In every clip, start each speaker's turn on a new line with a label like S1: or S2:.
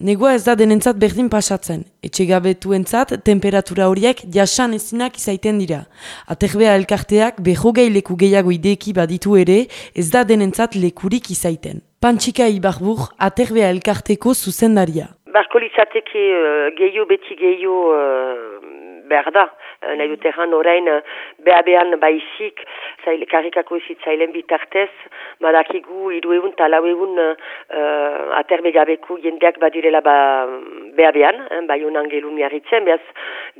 S1: Negoa ez da denentzat berdin pasatzen. Etxegabetuentzat temperatura horiek jasan ezinak izaiten dira. Aterbea elkarteak behogei leku gehiago ideki baditu ere ez da denentzat lekurik izaiten. Pantsika Ibarbur, aterbea elkarteko zuzendaria.
S2: Barko litzateke uh, gehiago beti gehiago uh, behar da. Uh, nahi dut erran orain uh, beha-behan baizik zail, karikako ezitzailen bitartez badakigu iru egun eta lau egun uh, aterbe gabeko jendeak badirela ba, beha-behan eh, bai honan gelu miarritzen behaz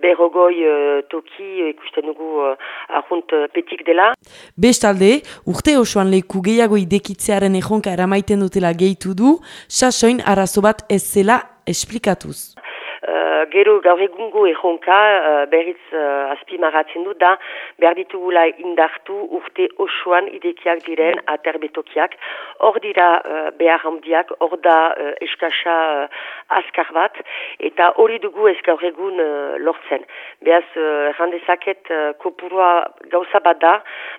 S2: berrogoi uh, toki ikusten dugu uh, ahunt uh, petik dela
S1: Bestalde, urte osoan leku gehiago idekitzearen ejonka eramaiten dutela gehitu du, sasoin arazo bat ez zela esplikatuz.
S2: Gero gaur egungo erronka uh, berriz uh, azpimaratzen du da behar ditugula indartu urte osoan idekiak diren aterbetokiak. Hor dira uh, behar handiak, hor da uh, eskasa uh, azkar bat eta hori dugu ez gaur egun uh, lortzen. Beaz, uh, randezaket uh, kopurua gauza bat da,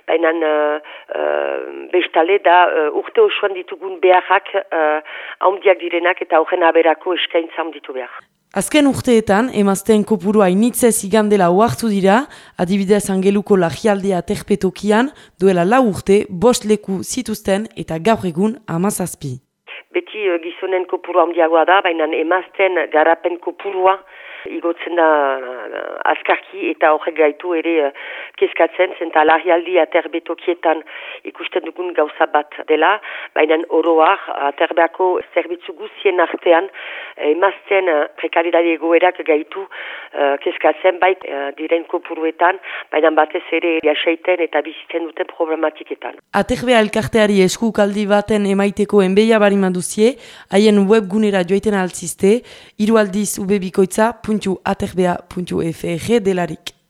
S2: baina uh, uh, bestale da uh, urte osoan ditugun beharrak uh, direnak eta horren aberako eskaintza handitu behar.
S1: Azken urteetan, emazten kopurua initzez igandela oartu dira, adibidez angeluko lagialdea terpetokian, duela lau urte, bost leku zituzten eta gaur egun amazazpi.
S2: Beti uh, gizonen kopurua handiagoa da, baina emazten garapen kopurua igotzen da uh, azkarki eta horrek gaitu ere uh, kezkatzen, zenta larrialdi aterbetokietan ikusten dugun gauza bat dela, baina oroar aterbeako zerbitzu guzien artean emazten uh, prekaridade egoerak gaitu uh, kezkatzen bait uh, diren kopuruetan, baina batez ere jaseiten eta biziten duten problematiketan.
S1: Aterbea elkarteari eskukaldi baten emaiteko enbeia barimaduzie, haien webgunera joiten altziste, irualdiz ubebikoitza.aterbea.fr delarik.